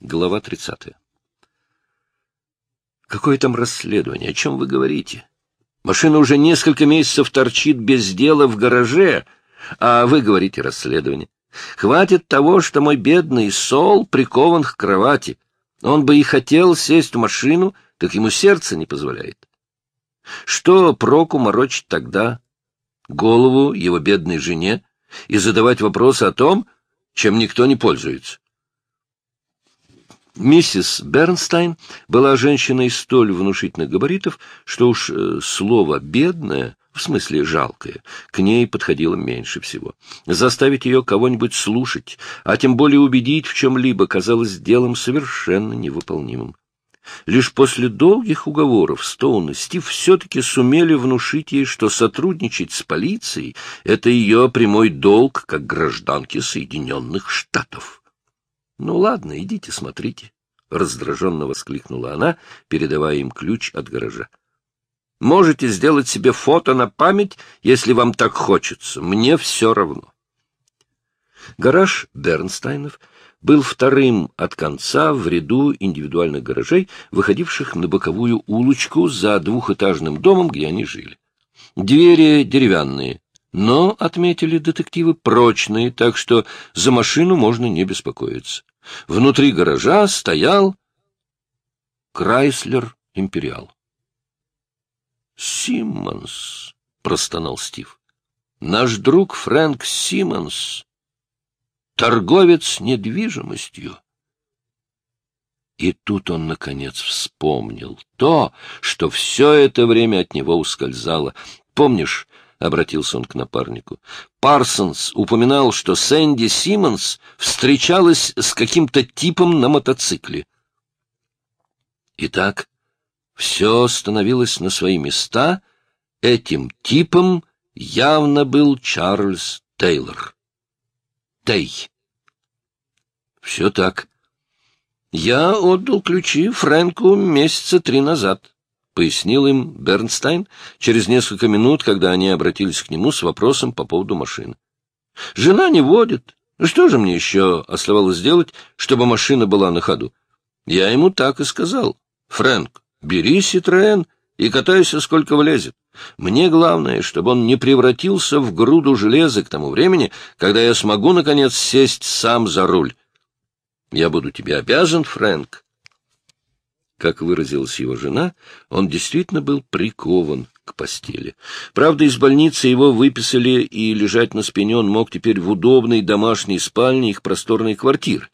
Глава 30. Какое там расследование? О чем вы говорите? Машина уже несколько месяцев торчит без дела в гараже, а вы говорите расследование. Хватит того, что мой бедный Сол прикован к кровати. Он бы и хотел сесть в машину, так ему сердце не позволяет. Что проку морочить тогда голову его бедной жене и задавать вопросы о том, чем никто не пользуется? Миссис Бернстайн была женщиной столь внушительных габаритов, что уж э, слово «бедная» в смысле жалкое, к ней подходило меньше всего. Заставить ее кого-нибудь слушать, а тем более убедить в чем-либо, казалось делом совершенно невыполнимым. Лишь после долгих уговоров Стоун и Стив все-таки сумели внушить ей, что сотрудничать с полицией — это ее прямой долг как гражданки Соединенных Штатов. «Ну ладно, идите смотрите», — раздраженно воскликнула она, передавая им ключ от гаража. «Можете сделать себе фото на память, если вам так хочется. Мне все равно». Гараж Бернстайнов был вторым от конца в ряду индивидуальных гаражей, выходивших на боковую улочку за двухэтажным домом, где они жили. Двери деревянные, но, отметили детективы, прочные, так что за машину можно не беспокоиться. Внутри гаража стоял Крайслер Империал. «Симмонс», — простонал Стив. «Наш друг Фрэнк Симмонс, торговец недвижимостью». И тут он, наконец, вспомнил то, что все это время от него ускользало. Помнишь, — обратился он к напарнику. Парсонс упоминал, что Сэнди Симмонс встречалась с каким-то типом на мотоцикле. Итак, все становилось на свои места. Этим типом явно был Чарльз Тейлор. Тей. Все так. Я отдал ключи Фрэнку месяца три назад. — пояснил им Бернстайн через несколько минут, когда они обратились к нему с вопросом по поводу машины. — Жена не водит. Что же мне еще оставалось сделать, чтобы машина была на ходу? Я ему так и сказал. — Фрэнк, бери Ситроэн и катайся, сколько влезет. Мне главное, чтобы он не превратился в груду железа к тому времени, когда я смогу, наконец, сесть сам за руль. Я буду тебе обязан, Фрэнк, как выразилась его жена, он действительно был прикован к постели. Правда, из больницы его выписали, и лежать на спине он мог теперь в удобной домашней спальне их просторной квартиры.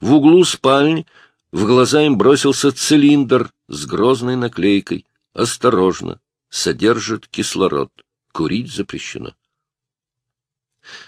В углу спальни в глаза им бросился цилиндр с грозной наклейкой «Осторожно! Содержит кислород. Курить запрещено».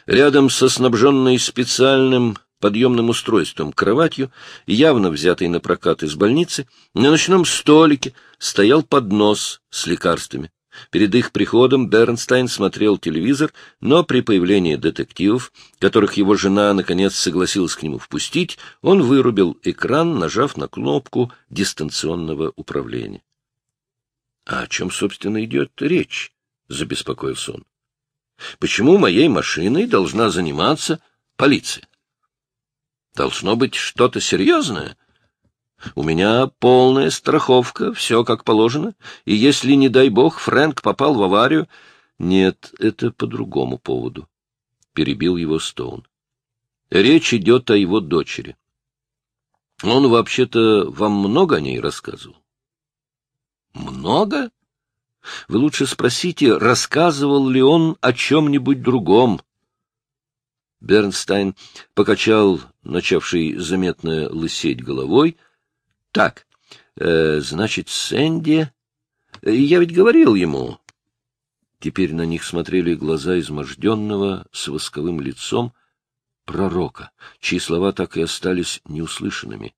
Рядом со снабженной специальным подъемным устройством, кроватью, явно взятой на прокат из больницы, на ночном столике стоял поднос с лекарствами. Перед их приходом Бернстайн смотрел телевизор, но при появлении детективов, которых его жена наконец согласилась к нему впустить, он вырубил экран, нажав на кнопку дистанционного управления. — А о чем, собственно, идет речь? — забеспокоился он. — Почему моей машиной должна заниматься полиция? Должно быть что-то серьезное. У меня полная страховка, все как положено, и если, не дай бог, Фрэнк попал в аварию... Нет, это по другому поводу, — перебил его Стоун. Речь идет о его дочери. Он вообще-то вам много о ней рассказывал? Много? Вы лучше спросите, рассказывал ли он о чем-нибудь другом. Бернстайн покачал начавший заметно лысеть головой. — Так, э, значит, Сэнди... Я ведь говорил ему... Теперь на них смотрели глаза изможденного с восковым лицом пророка, чьи слова так и остались неуслышанными.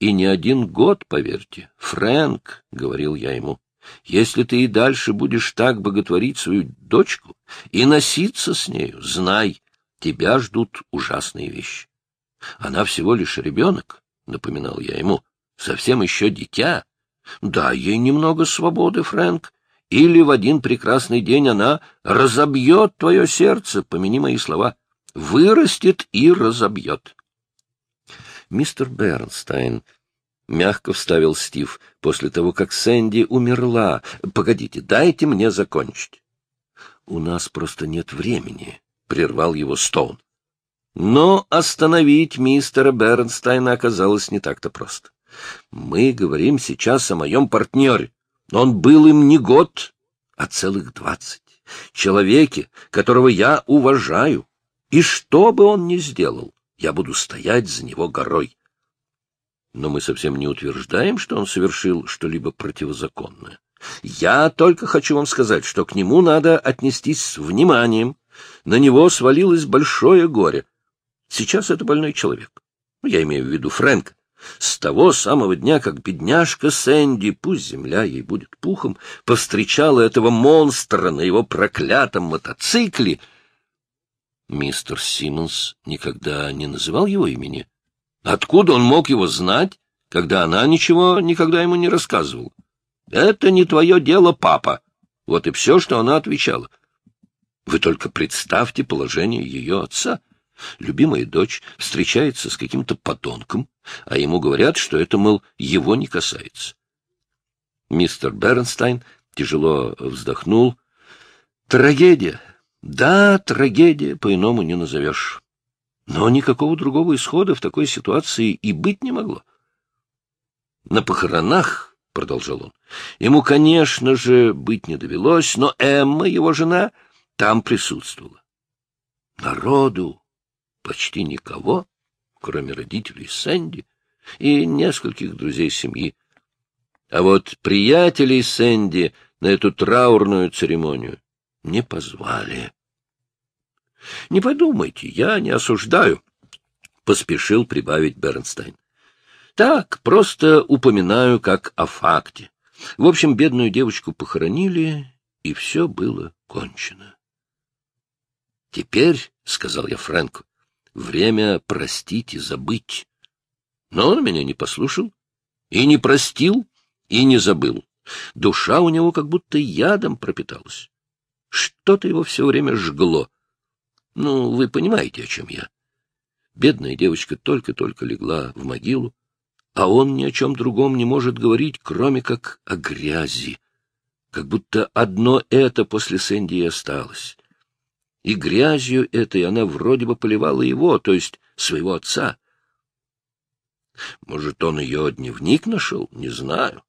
И не один год, поверьте. Фрэнк, — говорил я ему, — если ты и дальше будешь так боготворить свою дочку и носиться с нею, знай, тебя ждут ужасные вещи. Она всего лишь ребенок, — напоминал я ему, — совсем еще дитя. Да, ей немного свободы, Фрэнк, или в один прекрасный день она разобьет твое сердце, помяни мои слова, вырастет и разобьет. Мистер Бернстайн, — мягко вставил Стив, — после того, как Сэнди умерла. Погодите, дайте мне закончить. — У нас просто нет времени, — прервал его Стоун. Но остановить мистера Бернстайна оказалось не так-то просто. Мы говорим сейчас о моем партнере. Он был им не год, а целых двадцать. Человеке, которого я уважаю. И что бы он ни сделал, я буду стоять за него горой. Но мы совсем не утверждаем, что он совершил что-либо противозаконное. Я только хочу вам сказать, что к нему надо отнестись с вниманием. На него свалилось большое горе. Сейчас это больной человек. Я имею в виду Фрэнка. С того самого дня, как бедняжка Сэнди, пусть земля ей будет пухом, повстречала этого монстра на его проклятом мотоцикле. Мистер Симмонс никогда не называл его имени. Откуда он мог его знать, когда она ничего никогда ему не рассказывала? Это не твое дело, папа. Вот и все, что она отвечала. Вы только представьте положение ее отца. Любимая дочь встречается с каким-то подонком, а ему говорят, что это, мол, его не касается. Мистер Бернстайн тяжело вздохнул. Трагедия. Да, трагедия, по-иному не назовешь. Но никакого другого исхода в такой ситуации и быть не могло. На похоронах, — продолжал он, — ему, конечно же, быть не довелось, но Эмма, его жена, там присутствовала. Народу почти никого, кроме родителей Сэнди и нескольких друзей семьи. А вот приятелей Сэнди на эту траурную церемонию не позвали. — Не подумайте, я не осуждаю, — поспешил прибавить Бернстайн. — Так, просто упоминаю как о факте. В общем, бедную девочку похоронили, и все было кончено. — Теперь, — сказал я Фрэнку, Время простить и забыть. Но он меня не послушал, и не простил, и не забыл. Душа у него как будто ядом пропиталась. Что-то его все время жгло. Ну, вы понимаете, о чем я. Бедная девочка только-только легла в могилу, а он ни о чем другом не может говорить, кроме как о грязи. Как будто одно это после Сэнди и осталось и грязью этой она вроде бы поливала его, то есть своего отца. Может, он ее дневник нашел? Не знаю.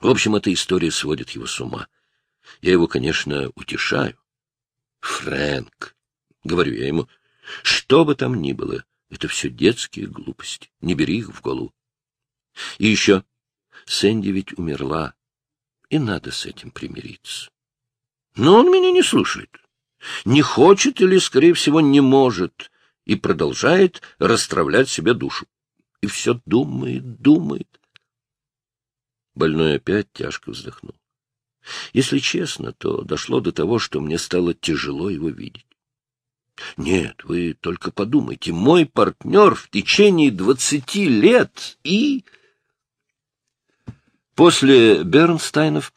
В общем, эта история сводит его с ума. Я его, конечно, утешаю. Фрэнк, — говорю я ему, — что бы там ни было, это все детские глупости. Не бери их в голову. И еще, Сэнди ведь умерла, и надо с этим примириться. Но он меня не слушает не хочет или, скорее всего, не может, и продолжает расстравлять себе душу. И все думает, думает. Больной опять тяжко вздохнул. Если честно, то дошло до того, что мне стало тяжело его видеть. Нет, вы только подумайте, мой партнер в течение двадцати лет и... После Бернстайнов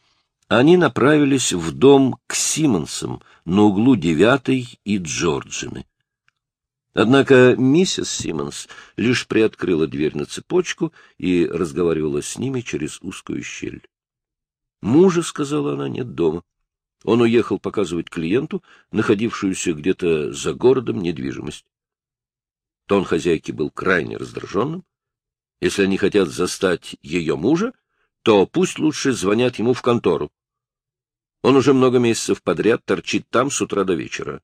они направились в дом к Симмонсам на углу Девятой и Джорджины. Однако миссис Симмонс лишь приоткрыла дверь на цепочку и разговаривала с ними через узкую щель. Мужа, — сказала она, — нет дома. Он уехал показывать клиенту, находившуюся где-то за городом, недвижимость. Тон хозяйки был крайне раздраженным. Если они хотят застать ее мужа, то пусть лучше звонят ему в контору. Он уже много месяцев подряд торчит там с утра до вечера.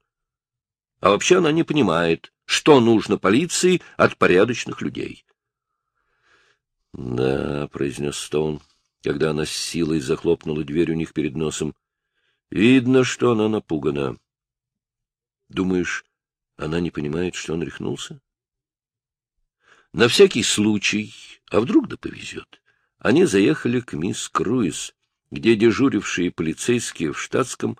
А вообще она не понимает, что нужно полиции от порядочных людей. — Да, — произнес Стоун, когда она с силой захлопнула дверь у них перед носом. — Видно, что она напугана. — Думаешь, она не понимает, что он рехнулся? На всякий случай, а вдруг да повезет, они заехали к мисс Круиз, где дежурившие полицейские в штатском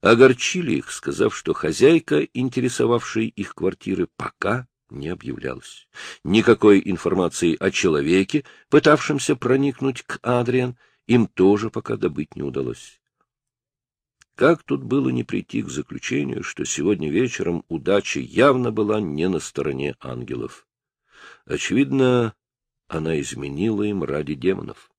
огорчили их, сказав, что хозяйка, интересовавшей их квартиры, пока не объявлялась. Никакой информации о человеке, пытавшемся проникнуть к Адриан, им тоже пока добыть не удалось. Как тут было не прийти к заключению, что сегодня вечером удача явно была не на стороне ангелов? Очевидно, она изменила им ради демонов.